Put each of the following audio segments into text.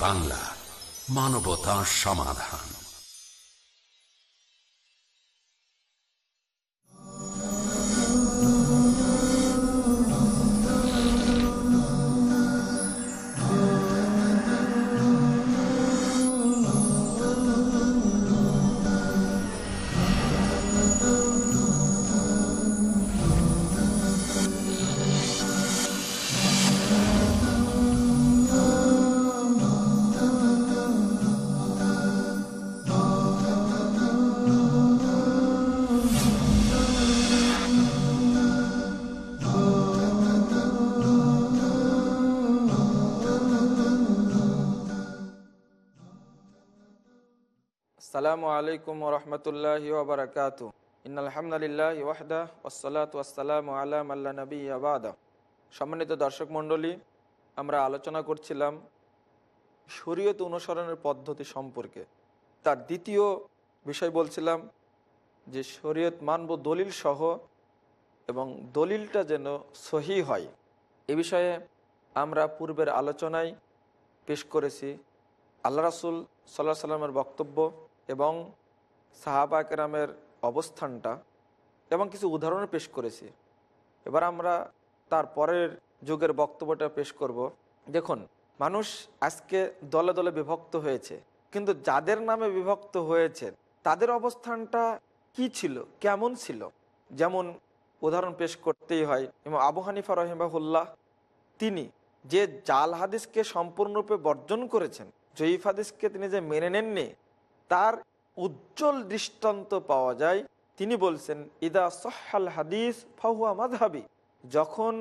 বাংলা মানবতা সমাধান। আলাইকুম রহমতুল্লাহ ওবরাকাত ইনালহামদুলিল্লাহ ওয়াহদা ওসালাত ওয়াসালাম আলাম আল্লাহ নবী আবাদা সম্মানিত দর্শক মণ্ডলী, আমরা আলোচনা করছিলাম শরীয়ত অনুসরণের পদ্ধতি সম্পর্কে। তার দ্বিতীয় বিষয় বলছিলাম যে শরীয়ত মানব দলিল সহ এবং দলিলটা যেন সহি হয়। এ বিষয়ে আমরা পূর্বের আলোচনায় পেশ করেছি। আল্লাহ রাসুল সাল্লাহ সাল্লামের বক্তব্য এবং সাহাবা কেরামের অবস্থানটা এবং কিছু উদাহরণ পেশ করেছি। এবার আমরা তার পরের যুগের বক্তব্যটা পেশ করব। দেখুন, মানুষ আজকে দলে দলে বিভক্ত হয়েছে, কিন্তু যাদের নামে বিভক্ত হয়েছে, তাদের অবস্থানটা কি ছিল? কেমন ছিল? যেমন উদাহরণ পেশ করতেই হয় এবং আবু হানিফা রহিমাহুল্লাহ, তিনি যে জাল হাদিসকে সম্পূর্ণরূপে বর্জন করেছেন, জয়ীফ হাদিসকে তিনি যে মেনে নেননি তার উজ্জ্বল দৃষ্টান্ত পাওয়া যায়। তিনি বলছেন, ইদা সহাল হাদিস ফাহুয়া মাঝহাবি যখন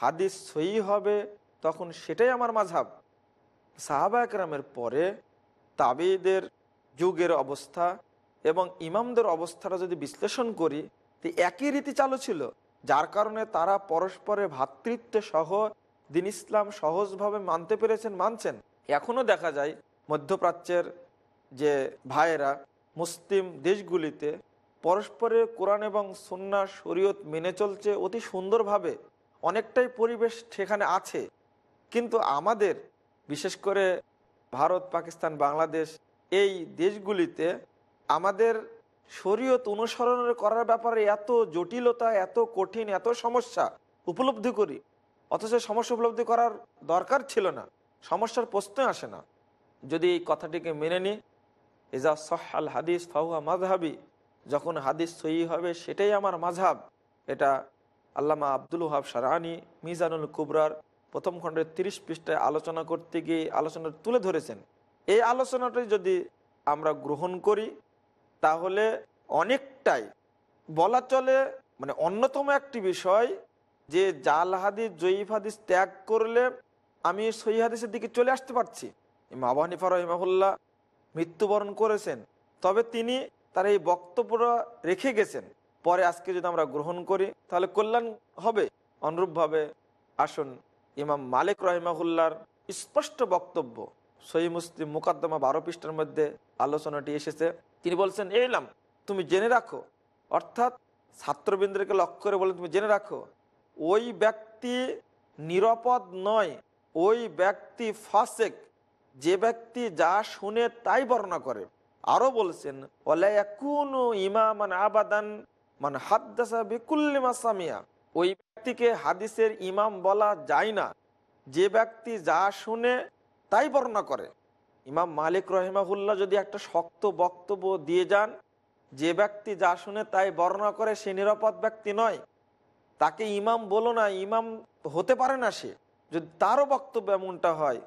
হাদিস সহি হবে, তখন সেটাই আমার মাঝহাব সাহাবা একরামের পরে তাবিদের যুগের অবস্থা এবং ইমামদের অবস্থাটা যদি বিশ্লেষণ করি, তো একই রীতি চালু ছিল, যার কারণে তারা পরস্পরে ভ্রাতৃত্ব সহ দিন ইসলাম সহজভাবে মানতে পেরেছেন, মানছেন। এখনও দেখা যায়, মধ্যপ্রাচ্যের যে ভাইয়েরা মুসলিম দেশগুলিতে পরস্পরের কোরআন এবং সন্না শরীয়ত মেনে চলছে অতি সুন্দরভাবে, অনেকটাই পরিবেশ সেখানে আছে। কিন্তু আমাদের, বিশেষ করে ভারত, পাকিস্তান, বাংলাদেশ, এই দেশগুলিতে আমাদের শরীয়ত অনুসরণ করার ব্যাপারে এত জটিলতা, এত কঠিন, এত সমস্যা উপলব্ধি করি, অথচ সমস্যা উপলব্ধি করার দরকার ছিল না, সমস্যার প্রশ্ন আসে না। যদি এই কথাটিকে মেনে নিই এজা সহাল হাদিস ফাহুয়া মাঝহাবি যখন হাদিস সহি হবে সেটাই আমার মাঝহাব এটা আল্লামা আব্দুল হাব সারানি মিজানুল কুবরার প্রথম খণ্ডের তিরিশ পৃষ্ঠায় আলোচনা করতে গিয়ে আলোচনা তুলে ধরেছেন। এই আলোচনাটি যদি আমরা গ্রহণ করি, তাহলে অনেকটাই বলা চলে মানে অন্যতম একটি বিষয় যে জাল হাদিস, জয়ীফ হাদিস ত্যাগ করলে আমি সহি হাদিসের দিকে চলে আসতে পারছি। ইমাম হানিফা রহিমাহুল্লাহ মৃত্যুবরণ করেছেন, তবে তিনি তার এই বক্তব্যটা রেখে গেছেন। পরে আজকে যদি আমরা গ্রহণ করি, তাহলে কল্যাণ হবে। অনুরূপভাবে আসুন ইমাম মালিক রহিমাহুল্লার স্পষ্ট বক্তব্য, সহি মুসলিম মুকাদ্দমা বারো পৃষ্ঠার মধ্যে আলোচনাটি এসেছে। তিনি বলছেন এলাম তুমি জেনে রাখো, অর্থাৎ ছাত্রবৃন্দকে লক্ষ্য করে বলেন, তুমি জেনে রাখো, ওই ব্যক্তি নিরাপদ নয়, ওই ব্যক্তি ফাসেক যে ব্যক্তি যা শুনে তাই বর্ণনা করে। আরও বলছেন ইমামান আবাদান মান হাদ্দাসা বিকুল্লি মাসামিয়া ওই ব্যক্তিকে হাদিসের ইমাম বলা যায় না। যে ব্যক্তি যা শুনে তাই বর্ণনা করে। ইমাম মালিক রহিমাহুল্লাহ যদি একটা শক্ত বক্তব্য দিয়ে যান, যে ব্যক্তি যা শুনে তাই বর্ণনা করে সে নিরাপদ ব্যক্তি নয়। তাকে ইমাম বলো না, ইমাম হতে পারে না সে। যদি তারও বক্তব্য এমনটা হয়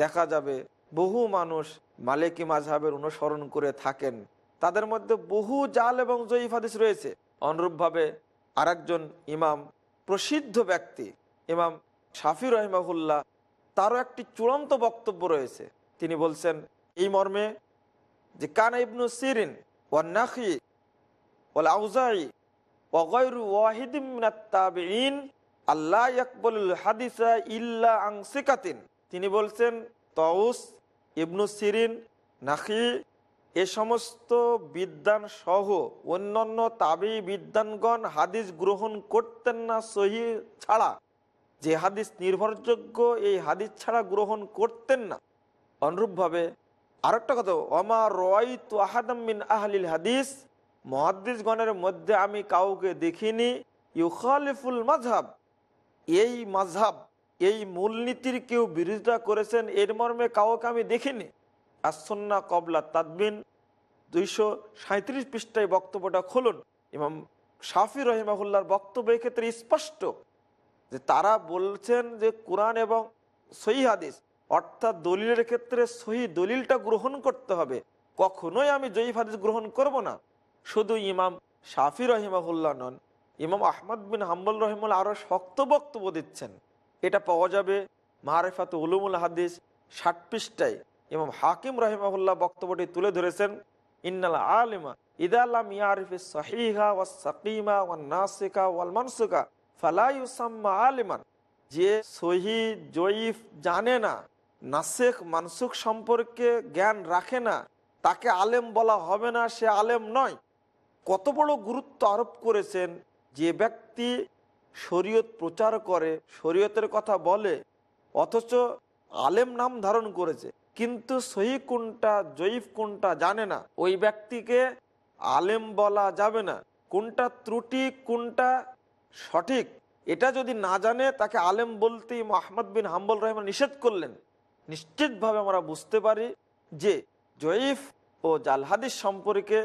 দেখা যাবে। বহু মানুষ মালিকি মাঝহাবের অনুসরণ করে থাকেন। তাদের মধ্যে বহু জাল এবং জয়ীফ হাদিস রয়েছে। অনুরূপভাবে আরেকজন ইমাম প্রসিদ্ধ ব্যক্তি, ইমাম শাফি রহিমাহুল্লাহ, তারও একটি চূড়ান্ত বক্তব্য রয়েছে। তিনি বলছেন, এই মর্মে যে কানা ইবনু সিরিন ওয়ান্নাখি ওয়াল আউজাই তাবিঈন আল্লাহ ইয়াকবুল হাদিসা ইল্লা আং সিকাতিন। তিনি বলছেন, তউস, ইবনু সিরিন, নাখি, এ সমস্ত বিদ্যান সহ অন্যান্য তাবি বিদ্যানগণ হাদিস গ্রহণ করতেন না সহি ছাড়া। যে হাদিস নির্ভরযোগ্য, এই হাদিস ছাড়া গ্রহণ করতেন না। অনুরূপভাবে আরেকটা কথা অমা রয় তো আহাদামিন আহলিল হাদিস, মহাদিসগণের মধ্যে আমি কাউকে দেখিনি, ইউখালিফুল মাঝহাব এই মাঝহাব এই মূলনীতির কেউ বিরোধিতা করেছেন, এর মর্মে কাউকে আমি দেখিনি। আসন্না কবলা তাদবিন দুইশো সাঁত্রিশ পৃষ্ঠায় বক্তব্যটা খুলুন। এবং শাফি রহিমাহুল্লার বক্তব্য ক্ষেত্রে স্পষ্ট যে তারা বলছেন যে কোরআন এবং সহি হাদিস, অর্থাৎ দলিলের ক্ষেত্রে সহি দলিলটা গ্রহণ করতে হবে। কখনোই আমি জয়ীফ হাদিস গ্রহণ করব না। শুধু ইমাম শাফি রহিমাহুল্লাহ নন, ইমাম আহমদ বিন হাম্বল রহিমুল্লাহ আরও শক্ত বক্তব্য দিচ্ছেন। এটা পাওয়া যাবে মারেফাত উলুমুল হাদিস ষাট পৃষ্ঠায়। ইমাম হাকিম রহিমাহুল্লাহ বক্তব্যটি তুলে ধরেছেন, ইন্নাল আলিমা ইদালাম ইয়ারিফ সহিহা ওয়া সাকিমা ওয়া নাসিকা ওয়াল মানসুকা ফালাইসাম্মা আলিমান। যে সহি, জয়ীফ জানে না, নাসেখ, মানসুখ সম্পর্কে জ্ঞান রাখে না, তাকে আলেম বলা হবে না, সে আলেম নয়। কত বড় গুরুত্ব আরোপ করেছেন যে ব্যক্তি শরীয়ত প্রচার করে, শরীয়তের কথা বলে, অথচ আলেম নাম ধারণ করেছে। কিন্তু সহি কোনটা, জয়ীফ কোনটা জানে না। ওই ব্যক্তিকে আলেম বলা যাবে না। কোনটা ত্রুটি, কোনটা সঠিক, এটা যদি না জানে, তাকে আলেম বলতেই মোহাম্মদ বিন হাম্বল রহমান নিষেধ করলেন। নিশ্চিতভাবে আমরা বুঝতে পারি যে জয়ীফ ও জালহাদিস সম্পর্কে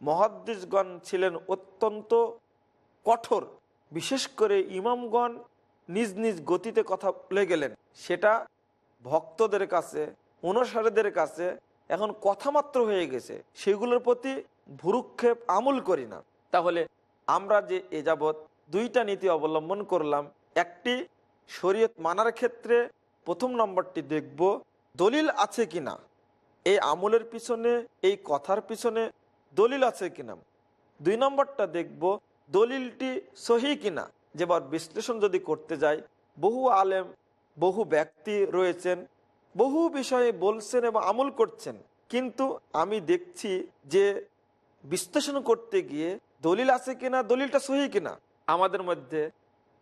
মহাদ্দিসগণ ছিলেন অত্যন্ত কঠোর। বিশেষ করে ইমামগণ নিজ নিজ গতিতে কথা বলে গেলেন। সেটা ভক্তদের কাছে, অনুসারীদের কাছে এখন কথামাত্র হয়ে গেছে। সেগুলোর প্রতি ভুরুক্ষেপ আমল করি না। তাহলে আমরা যে এ যাবৎ দুইটা নীতি অবলম্বন করলাম, একটি শরীয়ত মানার ক্ষেত্রে প্রথম নম্বরটি দেখব, দলিল আছে কিনা? এই আমলের পিছনে, এই কথার পিছনে দলিল আছে কিনা? দুই নম্বরটা দেখব দলিলটি সহি কিনা যেবার বিশ্লেষণ যদি করতে যাই, বহু আলেম, বহু ব্যক্তি রয়েছেন, বহু বিষয়ে বলছেন এবং আমল করছেন। কিন্তু আমি দেখছি যে বিশ্লেষণ করতে গিয়ে দলিল আছে কিনা, দলিলটা সহি কিনা, আমাদের মধ্যে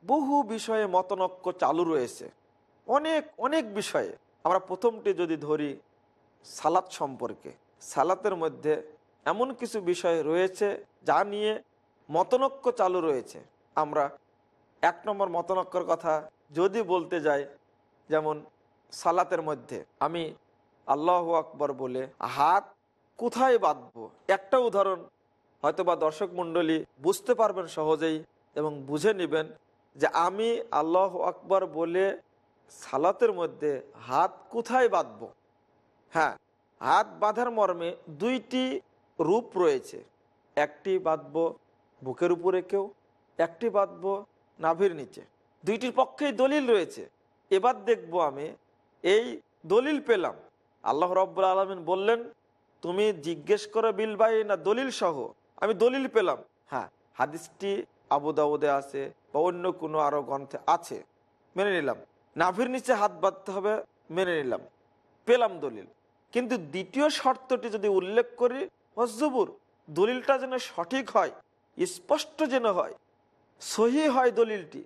বহু বিষয়ে মতনক্য চালু রয়েছে। অনেক অনেক বিষয়ে। আমরা প্রথমটি যদি ধরি সালাত সম্পর্কে। সালাতের মধ্যে এমন কিছু বিষয় রয়েছে যা নিয়ে মতনক্য চালু রয়েছে। আমরা এক নম্বর মতনক্যর কথা যদি বলতে যাই, যেমন সালাতের মধ্যে, আমি আল্লাহ আকবর বলে, হাত কোথায় বাঁধবো? একটা উদাহরণ হয়তোবা দর্শক মণ্ডলী বুঝতে পারবেন সহজেই এবং বুঝে নেবেন যে আমি আল্লাহ আকবর বলে সালাতের মধ্যে হাত কোথায় বাঁধবো? হ্যাঁ হাত বাঁধার মর্মে দুইটি রূপ রয়েছে। একটি বাঁধব বুকের উপরে কেউ, একটি বাঁধব নাভির নিচে। দুইটির পক্ষেই দলিল রয়েছে। এবার দেখব আমি, এই দলিল পেলাম। আল্লাহ রব্বুল আলমিন বললেন, তুমি জিজ্ঞেস করো বিল বাই না দলিল সহ। আমি দলিল পেলাম। হ্যাঁ হাদিসটি আবু দাউদে আছে বা অন্য কোনো আরও গ্রন্থে আছে। মেনে নিলাম। নাভির নিচে হাত বাঁধতে হবে, মেনে নিলাম। পেলাম দলিল। কিন্তু দ্বিতীয় শর্তটি যদি উল্লেখ করি, হজবুর, দলিলটা যেন সঠিক হয় স্পষ্ট যেন হয়। সহি হয় দলিলটি।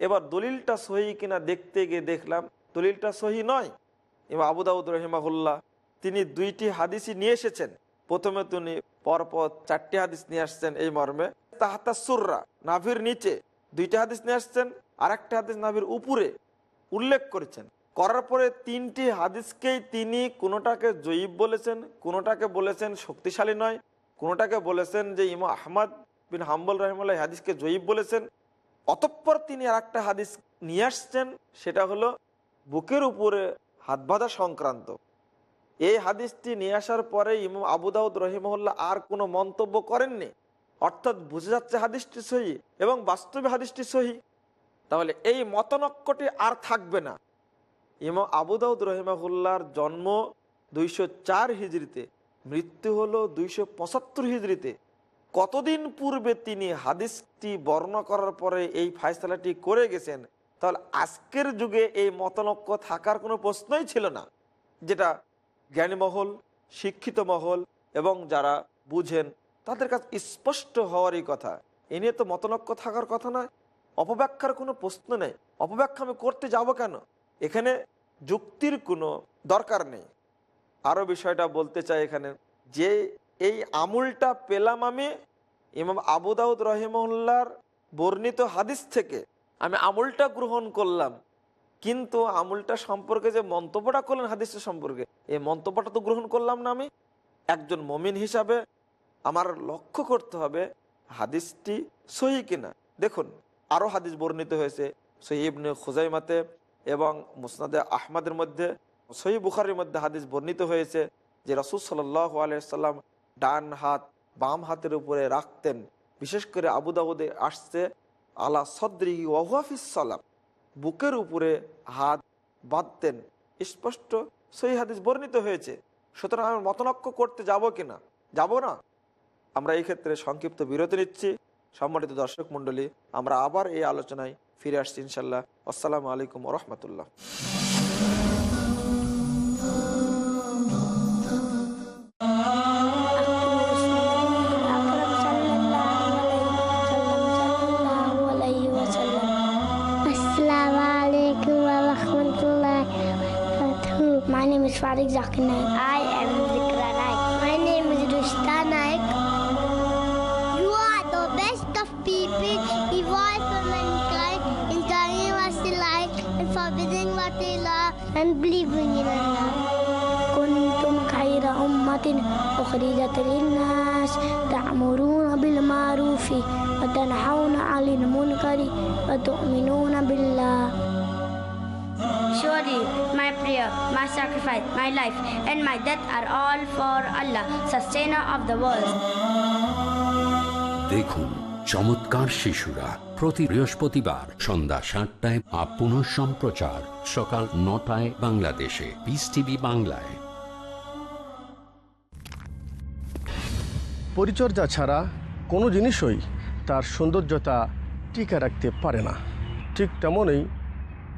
এবার দলিলটা সহি কিনা দেখতে গিয়ে দেখলাম, দলিলটা সহি নয়। এবার আবুদাউদ রহিমাহুল্লাহ তিনি দুইটি হাদিসই নিয়ে এসেছেন। প্রথমে তিনি পরপর চারটি হাদিস নিয়ে আসছেন এই মর্মে। তাহাতা সুররা, নাভির নিচে দুইটা হাদিস নিয়ে আসছেন আর একটা হাদিস নাভির উপরে উল্লেখ করেছেন। করার পরে তিনটি হাদিসকেই তিনি কোনোটাকে জয়ীব বলেছেন, কোনোটাকে বলেছেন শক্তিশালী নয়। কোনোটাকে বলেছেন যে ইমা আহমদ বিন হাম্বল রহমুল্লাহ হাদিসকে জয়ীব বলেছেন, অতঃপর তিনি আর একটা হাদিস নিয়ে আসছেন, সেটা হলো বুকের উপরে হাত বাঁধা সংক্রান্ত। এই হাদিসটি নিয়ে আসার পরে ইমাম আবু দাউদ রহিমহল্লা আর কোনো মন্তব্য করেননি, অর্থাৎ বুঝে যাচ্ছে হাদিসটি সহি এবং বাস্তবে হাদিসটি সহি। তাহলে এই মতনক্যটি আর থাকবে না। ইমাম আবু দাউদ রহিমাহুল্লার জন্ম দুইশো চার হিজড়িতে মৃত্যু হলো দুইশো পঁচাত্তর হিজড়িতে। কতদিন পূর্বে তিনি হাদিসটি বর্ণনা করার পরে এই ফায়সালাটি করে গেছেন? তাহলে আজকের যুগে এই মতনক্য থাকার কোনো প্রশ্নই ছিল না, যেটা জ্ঞানী মহল, শিক্ষিত মহল এবং যারা বুঝেন তাদের কাছে স্পষ্ট হওয়ারই কথা। এ নিয়ে তো মতনক্য থাকার কথা নয়, অপব্যাখ্যার কোনো প্রশ্ন নেই। অপব্যাখ্যা আমি করতে যাব কেন? এখানে যুক্তির কোনো দরকার নেই। আরও বিষয়টা বলতে চাই এখানে। যে এই আমুলটা পেলাম আমি, ইমাম আবু দাউদ বর্ণিত হাদিস থেকে আমি আমুলটা গ্রহণ করলাম। কিন্তু আমুলটা সম্পর্কে যে মন্তব্যটা করলেন হাদিসের সম্পর্কে, এই মন্তব্যটা তো গ্রহণ করলাম না আমি। একজন মমিন হিসাবে আমার লক্ষ্য করতে হবে হাদিসটি সহি কিনা। দেখুন আরও হাদিস বর্ণিত হয়েছে সহি ইবনে খুজাইমাতে এবং মুসনাদে আহমদের মধ্যে। সহি বুখারের মধ্যে হাদিস বর্ণিত হয়েছে যে রসুল সাল্লাহ আলাইসাল্লাম ডান হাত বাম হাতের উপরে রাখতেন। বিশেষ করে আবু দাউদে আসছে, আলা সদ্রি ওয়াহাফিস সালাম। বুকের উপরে হাত বাঁধতেন। স্পষ্ট সহি হাদিস বর্ণিত হয়েছে। সুতরাং আমি মতনক্য করতে যাব কিনা? যাব না? আমরা এই ক্ষেত্রে সংক্ষিপ্ত বিরতি নিচ্ছি। সম্মানিত দর্শক মণ্ডলী, আমরা আবার এই আলোচনায় ফিরে আসছি ইনশাল্লাহ আসসালামু আলাইকুম রহমতুল্লাহ। My name is Farid Zakir Naik. I am Zikra Naik. My name is Rushta Naik. You are the best of people, evolved for mankind, in telling what they like and forbidding what they love and believing in Allah. كنتم خير أمة أخرجت للناس تأمرون بالمعروف وتنحون عن المنكر وتؤمنون بالله Surely my prayer, my sacrifice, my life, and my death are all for Allah, sustainer of the world. দেখুন চমৎকার শিশুরা প্রতি বৃহস্পতিবার সন্ধ্যা সাতটায় up পুনঃ সম্প্রচার সকাল নটায় বাংলাদেশে পিস টিভি বাংলায় পরিচর্যা ছাড়া কোনো জিনিসই তার সৌন্দর্যতা টিকে রাখতে পারে না ঠিক তেমনই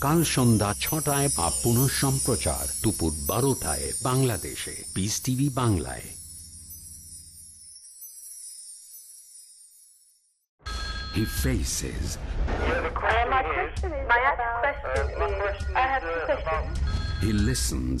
কাল সন্ধ্যা ছটায় বা পুনঃ সম্প্রচার দুপুর বারোটায় বাংলাদেশে পিস টিভি বাংলায় He faces, My question is, my question is, I have two questions. he listens,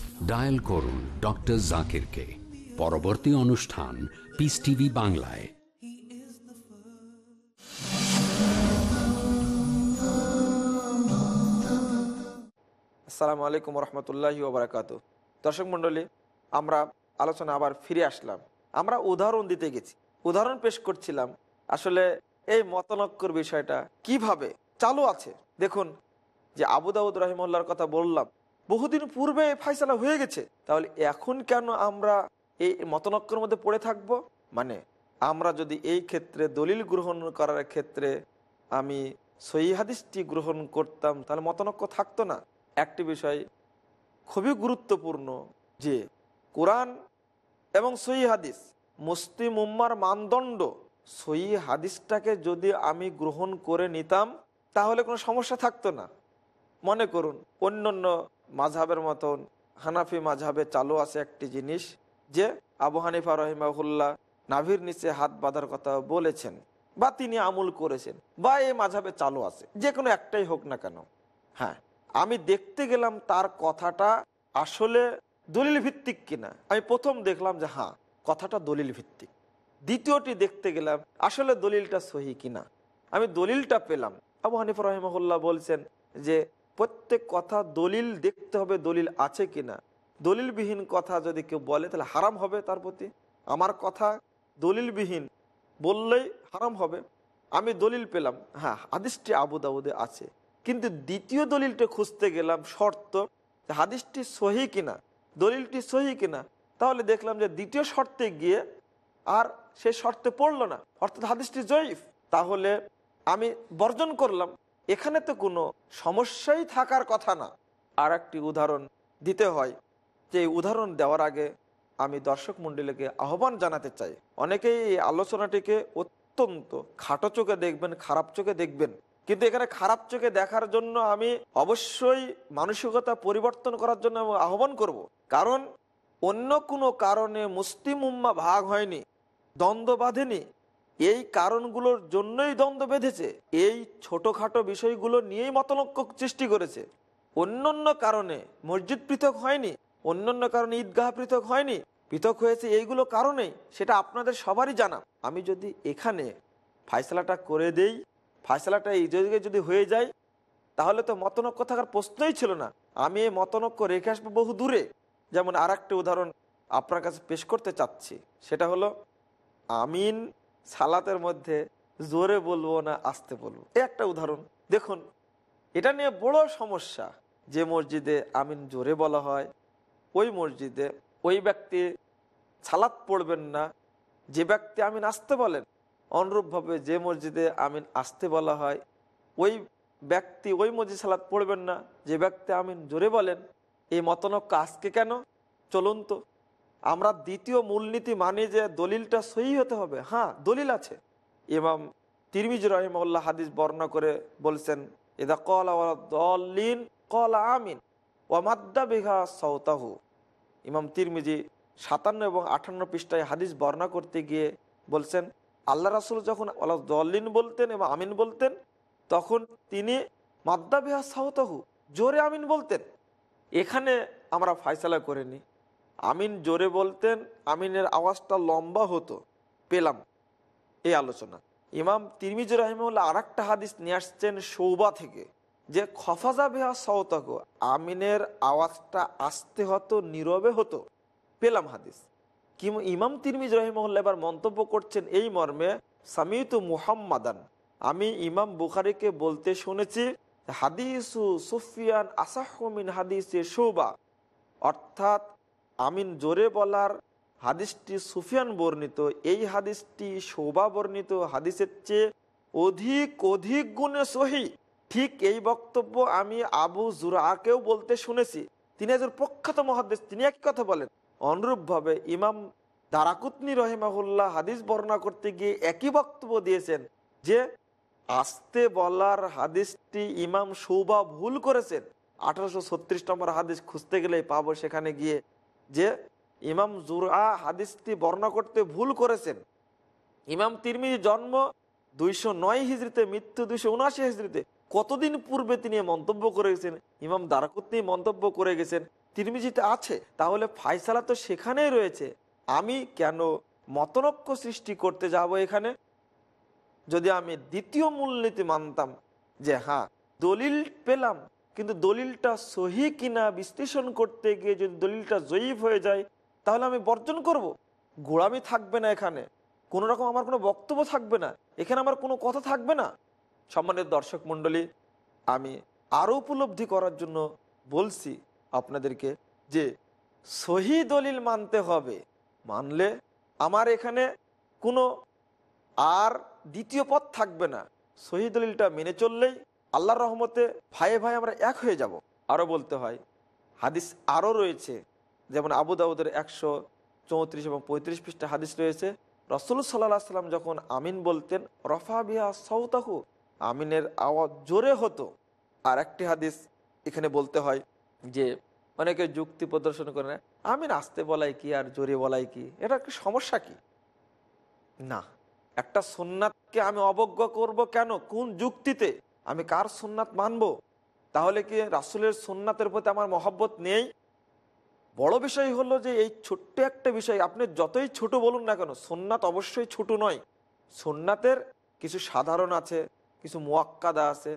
dial করুন ডক্টর জাকিরকে। পরবর্তী অনুষ্ঠান পিস টিভি বাংলায়। আসসালামু আলাইকুম রহমতুল্লাহি ওবরাকাত দর্শক মণ্ডলী, আমরা আলোচনা আবার ফিরে আসলাম। আমরা উদাহরণ দিতে গেছি, উদাহরণ পেশ করছিলাম। আসলে এই মতনক্কর বিষয়টা কীভাবে চালু আছে? দেখুন, যে আবু দাউদ কথা বললাম বহুদিন পূর্বে ফাইসলা হয়ে গেছে। তাহলে এখন কেন আমরা এই মতনক্কর মধ্যে পড়ে থাকব? মানে আমরা যদি এই ক্ষেত্রে দলিল গ্রহণ করার ক্ষেত্রে আমি সহি হাদিসটি গ্রহণ করতাম, তাহলে মতনক্য থাকতো না। একটি বিষয় খুবই গুরুত্বপূর্ণ যে, কোরআন এবং সহি হাদিস, মুসলিম উম্মার মানদণ্ড, সহি হাদিসটাকে যদি আমি গ্রহণ করে নিতাম, তাহলে কোনো সমস্যা থাকতো না। মনে করুন অন্য অন্য মাঝহাবের মতন, হানাফি মাঝহাবে চালু আছে একটি জিনিস যে আবু হানিফা রহিমাহুল্লাহ নাভির নিচে হাত বাঁধার কথা বলেছেন বা তিনি আমুল করেছেন বা এই মাঝহাবে চালু আছে, যে কোনো একটাই হোক না কেন। হ্যাঁ আমি দেখতে গেলাম তার কথাটা আসলে দলিল ভিত্তিক কিনা। আমি প্রথম দেখলাম যে হ্যাঁ কথাটা দলিল ভিত্তিক দ্বিতীয়টি দেখতে গেলাম, আসলে দলিলটা সহি কিনা। আমি দলিলটা পেলাম। আবু হানিফা রহিমহুল্লাহ বলছেন যে প্রত্যেক কথা দলিল দেখতে হবে দলিল আছে কিনা দলিলবিহীন কথা যদি কেউ বলে, তাহলে হারাম হবে তার প্রতি। আমার কথা দলিলবিহীন বললেই হারাম হবে। আমি দলিল পেলাম। হ্যাঁ হাদিসটি আবু দাউদে আছে। কিন্তু দ্বিতীয় দলিলটা খুঁজতে গেলাম শর্ত হাদিসটি সহি কিনা দলিলটি সহি কিনা তাহলে দেখলাম যে দ্বিতীয় শর্তে গিয়ে আর সে শর্তে পড়ল না। অর্থাৎ হাদিসটি জয়ীফ। তাহলে আমি বর্জন করলাম। এখানে তো কোনো সমস্যাই থাকার কথা না। আর একটি উদাহরণ দিতে হয়, যে উদাহরণ দেওয়ার আগে আমি দর্শক মণ্ডলীকে আহ্বান জানাতে চাই। অনেকেই এই আলোচনাটিকে অত্যন্ত খাটো চোখে দেখবেন, খারাপ চোখে দেখবেন। কিন্তু এখানে খারাপ চোখে দেখার জন্য আমি অবশ্যই মানসিকতা পরিবর্তন করার জন্য আহ্বান করব। কারণ অন্য কোনো কারণে মুসলিম উম্মা ভাগ হয়নি দ্বন্দ্ব বাঁধেনি এই কারণগুলোর জন্যই দ্বন্দ্ব বেঁধেছে। এই ছোটোখাটো বিষয়গুলো নিয়েই মতনৈক্য সৃষ্টি করেছে। অন্যান্য কারণে মসজিদ পৃথক হয়নি, অন্যান্য কারণে ঈদগাহ পৃথক হয়নি। পৃথক হয়েছে এইগুলো কারণেই সেটা আপনাদের সবারই জানা। আমি যদি এখানে ফাইসলাটা করে দেই, ফাইসলাটা এই যদি হয়ে যায়, তাহলে তো মতনৈক্য থাকার প্রশ্নই ছিল না। আমি এই মতনৈক্য রেখে আসব বহু দূরে। যেমন আর উদাহরণ আপনার কাছে পেশ করতে চাচ্ছি। সেটা হলো, আমিন সালাতের মধ্যে জোরে বলব না, আসতে বলব। একটা উদাহরণ। দেখুন, এটা নিয়ে বড় সমস্যা যে মসজিদে আমিন জোরে বলা হয়, ওই মসজিদে ওই ব্যক্তি সালাত পড়বেন না, যে ব্যক্তি আমিন আসতে বলেন। অনুরূপভাবে যে মসজিদে আমিন আসতে বলা হয়, ওই ব্যক্তি ওই মসজিদ সালাত পড়বেন না, যে ব্যক্তি আমিন জোরে বলেন, এই মতনক্য আজকে কেন? চলুন তো। আমরা দ্বিতীয় মূলনীতি মানি যে দলিলটা সহি হতে হবে। হ্যাঁ দলিল আছে। ইমাম তিরমিজ রহিমউল্লাহ হাদিস বর্ণনা করে বলছেন এদা কলা দলিন কলা আমিন ওয়ামাদ্দা বিঘা সৌতাহু ইমাম তিরমিজি সাতান্ন এবং আটান্ন পৃষ্ঠায় হাদিস বর্ণনা করতে গিয়ে বলছেন, আল্লাহ রাসুল যখন আল্লাহ দলিন বলতেন এবং আমিন বলতেন, তখন তিনি মাদ্দা বিহা সাউতাহু, জোরে আমিন বলতেন। এখানে আমরা ফায়সালা করে নিই আমিন জোরে বলতেন, আমিনের আওয়াজটা লম্বা হতো। পেলাম এই আলোচনা। ইমাম তিরমিজুর রহিমুল্লাহ আর একটা হাদিস নিয়ে আসছেন সৌবা থেকে, যে, খফাজা বেহা সৌতাক আমিনের আওয়াজটা আসতে হতো, নীরবে হতো। পেলাম হাদিস। কি ইমাম তিরমিজ রহিমুল্লাহ এবার মন্তব্য করছেন এই মর্মে, সামিতু মুহাম্মাদান। আমি ইমাম বুখারিকে বলতে শুনেছি, হাদিসু সুফিয়ান আসাহমিন হাদিসে সৌবা অর্থাৎ আমিন জোরে বলার হাদিসটি সুফিয়ান বর্ণিত। এই হাদিসটি শোভা বর্ণিত। হাদিসের চেয়ে অধিক অধিক গুণে সহি। ঠিক এই বক্তব্য আমি আবু জুরাকেও বলতে শুনেছি। তিনি একজন প্রখ্যাত মহাদেশ তিনি একই কথা বলেন। অনুরূপভাবে ইমাম দারাকুতনি রহিমাহুল্লাহ হাদিস বর্ণনা করতে গিয়ে একই বক্তব্য দিয়েছেন যে, আসতে বলার হাদিসটি ইমাম সৌবা ভুল করেছেন। আঠারোশো ছত্রিশ নম্বর হাদিস খুঁজতে গেলেই পাবো সেখানে গিয়ে যে ইমাম জুরা হাদিসটি বর্ণনা করতে ভুল করেছেন। ইমাম তিরমির জন্ম দুইশো নয় হিজড়িতে, মৃত্যু দুইশো উনআশি হিজড়িতে। কতদিন পূর্বে তিনি মন্তব্য করে গেছেন? ইমাম দারাকুত্তি মন্তব্য করে গেছেন, তিরমিজিতে আছে, তাহলে ফাইসালা তো সেখানেই রয়েছে। আমি কেন মতনক্য সৃষ্টি করতে যাব এখানে? যদি আমি দ্বিতীয় মূলনীতি মানতাম যে হ্যাঁ দলিল পেলাম কিন্তু দলিলটা সহি কিনা বিশ্লেষণ করতে গিয়ে যদি দলিলটা জয়ীফ হয়ে যায়, তাহলে আমি বর্জন করব। গোড়ামি থাকবে না এখানে। কোনো রকম আমার কোনো বক্তব্য থাকবে না। এখানে আমার কোনো কথা থাকবে না। সম্মানিত দর্শক মণ্ডলী, আমি আরও উপলব্ধি করার জন্য বলছি আপনাদেরকে যে সহি দলিল মানতে হবে। মানলে আমার এখানে কোনো আর দ্বিতীয় পথ থাকবে না। সহি দলিলটা মেনে চললেই আল্লাহর রহমতে ভাইয়ে ভাই আমরা এক হয়ে যাব। আরও বলতে হয়, হাদিস আরও রয়েছে, যেমন আবু দাউদের একশো চৌত্রিশ এবং পঁয়ত্রিশ পৃষ্ঠা হাদিস রয়েছে, রসুল সাল্লাহ সাল্লাম যখন আমিন বলতেন, রফা বিহা সৌতাহু আমিনের আওয়াজ জোরে হতো। আর একটি হাদিস এখানে বলতে হয় যে, অনেকে যুক্তি প্রদর্শন করে না, আমিন আসতে বলাই কি আর জোরে বলাই কি? এটা একটা সমস্যা কি? না, একটা সোননাথকে আমি অবজ্ঞ করব কেন? কোন যুক্তিতে? আমি কার সোননাথ মানব? তাহলে কি রাসুলের সোননাথের প্রতি আমার মহব্বত নেই? বড় বিষয় হলো যে এই ছোট্ট একটা বিষয়, আপনি যতই ছোট বলুন না কেন সোননাথ অবশ্যই ছোট নয়। সোননাথের কিছু সাধারণ আছে, কিছু মোয়াক্কাদা আছে।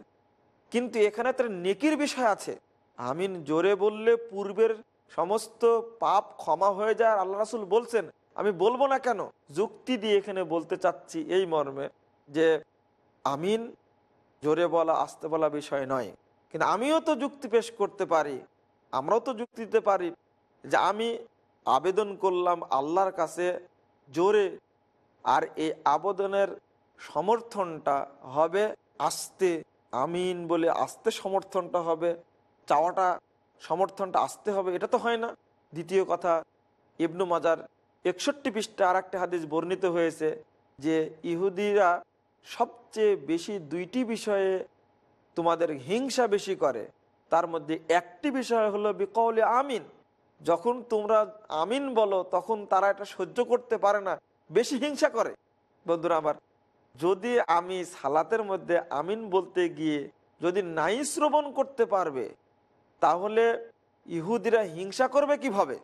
কিন্তু এখানে তার নেকির বিষয় আছে। আমিন জোরে বললে পূর্বের সমস্ত পাপ ক্ষমা হয়ে যায় আল্লাহ রাসুল বলছেন, আমি বলব না কেন? যুক্তি দিয়ে এখানে বলতে চাচ্ছি এই মর্মে যে আমিন জোরে বলা, আসতে বলা বিষয় নয়। কিন্তু আমিও তো যুক্তি পেশ করতে পারি, আমরাও তো যুক্তি দিতে পারি যে আমি আবেদন করলাম আল্লাহর কাছে জোরে, আর এই আবেদনের সমর্থনটা হবে আসতে, আমিন বলে আসতে সমর্থনটা হবে, চাওয়াটা, সমর্থনটা আসতে হবে, এটা তো হয় না। দ্বিতীয় কথা, ইবনু মাজার একষট্টি পৃষ্ঠা আর একটা হাদিস বর্ণিত হয়েছে যে ইহুদিরা সবচেয়ে বেশি দুইটি বিষয়ে তোমাদের হিংসা বেশি করে, তার মধ্যে একটি বিষয় হলো বিকৌলে আমিন। যখন তোমরা আমিন বলো, তখন তারা এটা সহ্য করতে পারে না, বেশি হিংসা করে। বন্ধুরা আমার, যদি আমি সালাতের মধ্যে আমিন বলতে গিয়ে যদি নাই শ্রবণ করতে পারবে, তাহলে ইহুদিরা হিংসা করবে কীভাবে?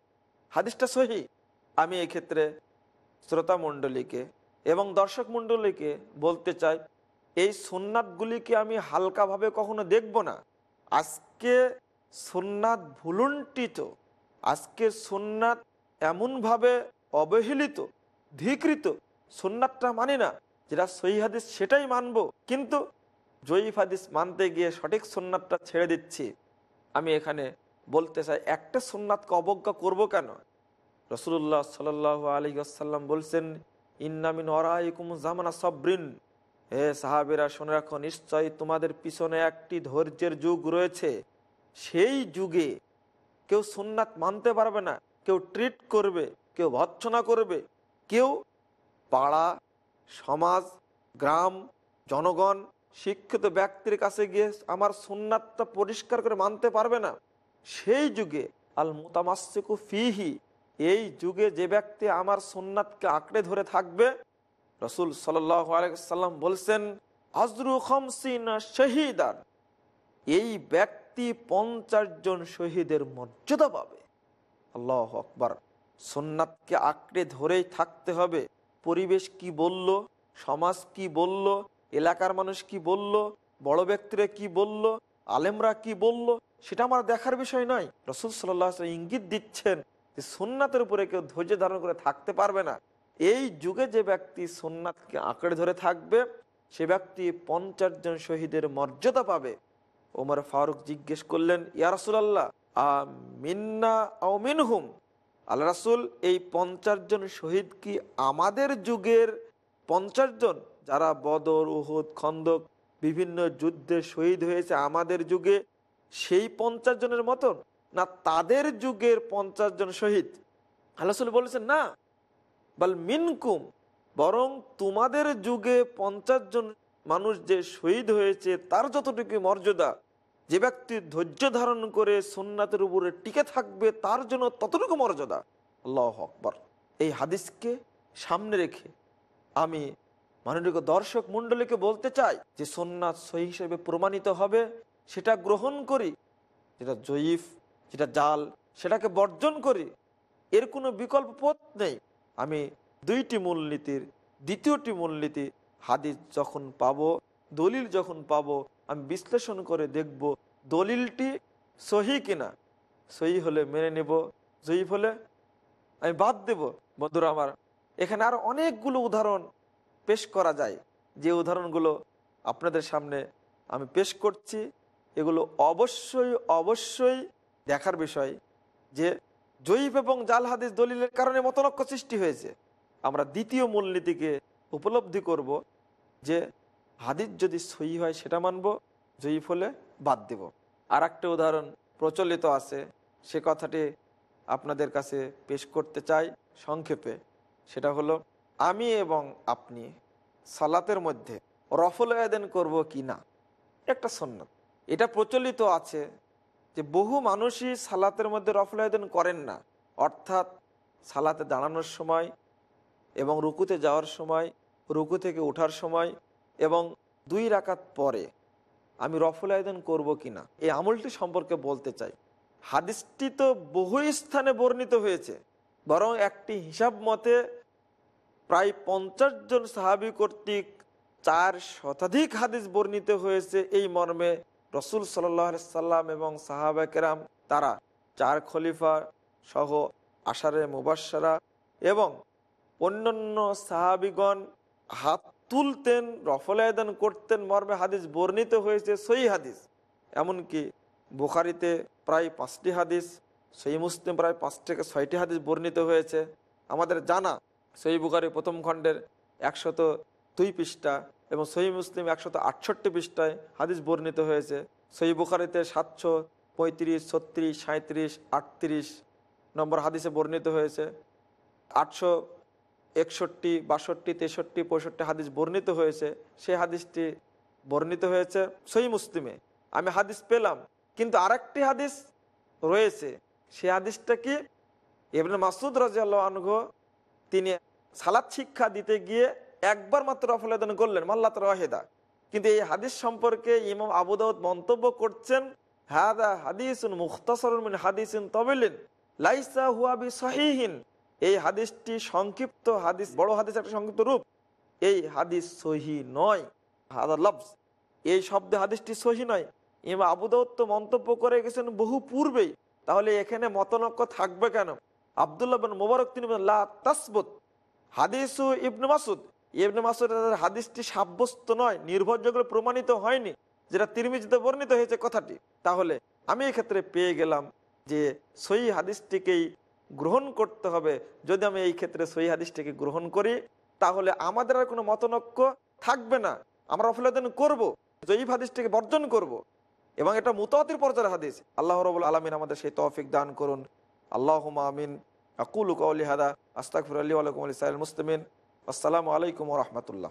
হাদিসটা সহি। আমি এক্ষেত্রে শ্রোতা মণ্ডলীকে এবং দর্শক মণ্ডলীকে বলতে চাই, এই সোননাথগুলিকে আমি হালকাভাবে কখনো দেখব না। আজকে সোননাথ ভুলুন্টিত আজকে সোননাথ এমনভাবে অবহেলিত, ধিকৃত সোননাথটা মানি না যেটা সহি হাদিস সেটাই মানব। কিন্তু জয়ীফ হাদিস মানতে গিয়ে সঠিক সোননাথটা ছেড়ে দিচ্ছি। আমি এখানে বলতে চাই, একটা সোননাথকে অবজ্ঞা করব কেন? রসুল্লাহ সাল আলী আসাল্লাম বলছেন ইন্নামিন অরাইকুম জামানা সব্রিন। হে সাহাবেরা, শুনে রাখো নিশ্চয় তোমাদের পিছনে একটি ধৈর্যের যুগ রয়েছে। সেই যুগে কেউ সুন্নাত মানতে পারবে না, কেউ ট্রিট করবে, কেউ ভৎসনা করবে। কেউ পাড়া, সমাজ, গ্রাম, জনগণ, শিক্ষিত ব্যক্তির কাছে গিয়ে আমার সুন্নাতটা পরিষ্কার করে মানতে পারবে না। সেই যুগে আল মুতামাসিকু ফিহি এই যুগে যে ব্যক্তি আমার সুন্নাতকে আঁকড়ে ধরে থাকবে, রসুল সাল্লাম বলছেন, আজরু এই ব্যক্তি পঞ্চাশ জন শহীদের মর্যাদা পাবে। আল্লাহ আকবর। সোননাথকে আঁকড়ে ধরেই থাকতে হবে। পরিবেশ কি বলল, সমাজ কি বলল, এলাকার মানুষ কি বলল, বড় ব্যক্তিরা কি বলল, আলেমরা কি বলল, সেটা আমার দেখার বিষয় নয়। রসুল সাল্লাহ ইঙ্গিত দিচ্ছেন যে সোননাথের উপরে কেউ ধৈর্য ধারণ করে থাকতে পারবে না। এই যুগে যে ব্যক্তি সোননাথকে আঁকড়ে ধরে থাকবে, সে ব্যক্তি পঞ্চাশ জন শহীদের মর্যাদা পাবে। ওমর ফারুক জিজ্ঞেস করলেন ইয়ারসুল্লাহ মিন্না ও মিনহুম? আল্লাহ রাসুল, এই পঞ্চাশ জন শহীদ কি আমাদের যুগের পঞ্চাশ জন? যারা বদর, উহুদ, খন্দক, বিভিন্ন যুদ্ধে শহীদ হয়েছে আমাদের যুগে, সেই পঞ্চাশ জনের মতন? না তাদের যুগের পঞ্চাশ জন শহীদ? আল্লাহ বলেছেন, না। বল মিনকুম, বরং তোমাদের যুগে পঞ্চাশ জন মানুষ যে শহীদ হয়েছে, তার যতটুকু মর্যাদা, যে ব্যক্তি ধৈর্য ধারণ করে সোননাথের উপরে টিকে থাকবে, তার জন্য ততটুকু মর্যাদা। আল্লাহ আকবর। এই হাদিসকে সামনে রেখে আমি মাননীয় দর্শক মণ্ডলীকে বলতে চাই যে সোননাথ সহি হিসেবে প্রমাণিত হবে, সেটা গ্রহণ করি, যেটা জয়ীফ যেটা জাল, সেটাকে বর্জন করি, এর কোনো বিকল্প পথ নেই। আমি দুইটি মূলনীতির, দ্বিতীয়টি মূলনীতি, হাদিস যখন পাব, দলিল যখন পাব, আমি বিশ্লেষণ করে দেখব দলিলটি সহি কিনা। সহি হলে মেনে নেব, জয়ীফ হলে আমি বাদ দেব। বন্ধুরা আমার, এখানে আর অনেকগুলো উদাহরণ পেশ করা যায়। যে উদাহরণগুলো আপনাদের সামনে আমি পেশ করছি, এগুলো অবশ্যই অবশ্যই দেখার বিষয় যে জয়ীফ এবং জাল হাদিস দলিলের কারণে মতলক্ষ সৃষ্টি হয়েছে। আমরা দ্বিতীয় মূলনীতিকে উপলব্ধি করব যে হাদিস যদি সহি হয় সেটা মানব, জয়ীফ হলে বাদ দেব। আর একটা উদাহরণ প্রচলিত আছে, সে কথাটি আপনাদের কাছে পেশ করতে চাই সংক্ষেপে। সেটা হলো, আমি এবং আপনি সালাতের মধ্যে রফল আয়দেন করব কি না? একটা সন্ন্যত। এটা প্রচলিত আছে যে বহু মানুষই সালাতের মধ্যে রফল আয়দেন করেন না। অর্থাৎ সালাতে দাঁড়ানোর সময় এবং রুকুতে যাওয়ার সময়, রুকু থেকে ওঠার সময় এবং দুই রাকাত পরে আমি রফল আয়দন করব কিনা, এই আমলটি সম্পর্কে বলতে চাই। হাদিসটি তো বহু স্থানে বর্ণিত হয়েছে, বরং একটি হিসাব মতে প্রায় পঞ্চাশ জন সাহাবি কর্তৃক চার শতাধিক হাদিস বর্ণিত হয়েছে এই মর্মে রসুল সাল্লাম এবং সাহাবাকেরাম তারা চার খলিফা সহ আষারে মুবাসারা এবং অন্যান্য সাহাবিগণ হাত তুলতেন রফলায়দান করতেন, মর্মে হাদিস বর্ণিত হয়েছে সই হাদিস। এমনকি বুখারিতে প্রায় পাঁচটি হাদিস সই মুসলিম প্রায় পাঁচ থেকে ছয়টি হাদিস বর্ণিত হয়েছে। আমাদের জানা সই বুখারি প্রথম খণ্ডের একশত দুই পৃষ্ঠা এবং সহি মুসলিম একশত আটষট্টি পৃষ্ঠায় হাদিস বর্ণিত হয়েছে। সহি বুখারিতে সাতশো পঁয়ত্রিশ, ছত্রিশ সাঁত্রিশ আটত্রিশ নম্বর হাদিসে বর্ণিত হয়েছে। আটশো একষট্টি, বাষট্টি, তেষট্টি, পঁয়ষট্টি হাদিস বর্ণিত হয়েছে। সেই হাদিসটি বর্ণিত হয়েছে সহি মুসলিমে। আমি হাদিস পেলাম, কিন্তু আরেকটি হাদিস রয়েছে। সেই হাদিসটা কি? এমনি মাসুদ রাজিয়াল্লাহ আনহ তিনি সালাদ শিক্ষা দিতে গিয়ে একবার মাত্র রফলাদান করলেন মাল্লাত রাহেদা কিন্তু এই হাদিস সম্পর্কে ইমাম আবুদাউদ মন্তব্য করছেন, হাদা হাদিসুন মুখতাসরুন হাদিসুন তবিলিন, লাইসা হুয়াবি সহিহীন এই হাদিসটি সংক্ষিপ্ত হাদিস, বড় হাদিস একটা সংক্ষিপ্ত রূপ। এই হাদিস সহি নয়, হাদা এই শব্দে হাদিসটি সহি নয়। ইমাম আবুদাউদ তো মন্তব্য করে গেছেন বহু পূর্বেই। তাহলে এখানে মতনক্য থাকবে কেন? আবদুল্লাহ বিন মোবারক তিনি লা তাসবুত। হাদিসু ইবনে মাসুদ ইবনে মাসুদ হাদিসটি সাব্যস্ত নয়, নির্ভরযোগ্য, প্রমাণিত হয়নি, যেটা তিরমিজিতে বর্ণিত হয়েছে কথাটি। তাহলে আমি এক্ষেত্রে পেয়ে গেলাম যে সই হাদিসটিকেই গ্রহণ করতে হবে। যদি আমি এই ক্ষেত্রে সই হাদিসটিকে গ্রহণ করি, তাহলে আমাদের আর কোনো মতনক্য থাকবে না। আমরা অফলাদান করব, জয়ীফ হাদিসটিকে বর্জন করব। এবং এটা মুতাতির পর্যায়ের হাদিস। আল্লাহ রবুল আলমিন আমাদের সেই তৌফিক দান করুন। আল্লাহ আমিন। আকুল কৌলি হাদা আলী আলাইকুম আলী সাইল মুসলিমিন। আসসালামু আলাইকুম রহমতুল্লাহ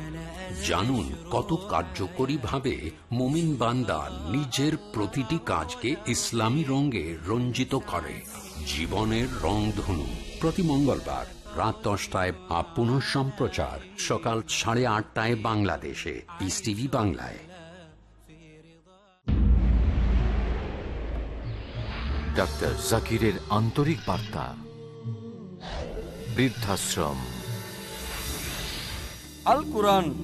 জানুন কত কার্যকরী ভাবে মুমিন বান্দা নিজের প্রতিটি কাজকে ইসলামী রঙে রঞ্জিত করে। জীবনের রং ধনু। প্রতি মঙ্গলবার রাত দশটায় বা পুনঃ সম্প্রচার সকাল সাড়ে আটটায় বাংলাদেশে। পিস টিভি বাংলায়। ডাক্তার জাকিরের আন্তরিক বার্তা। বৃদ্ধাশ্রম। আল কোরআন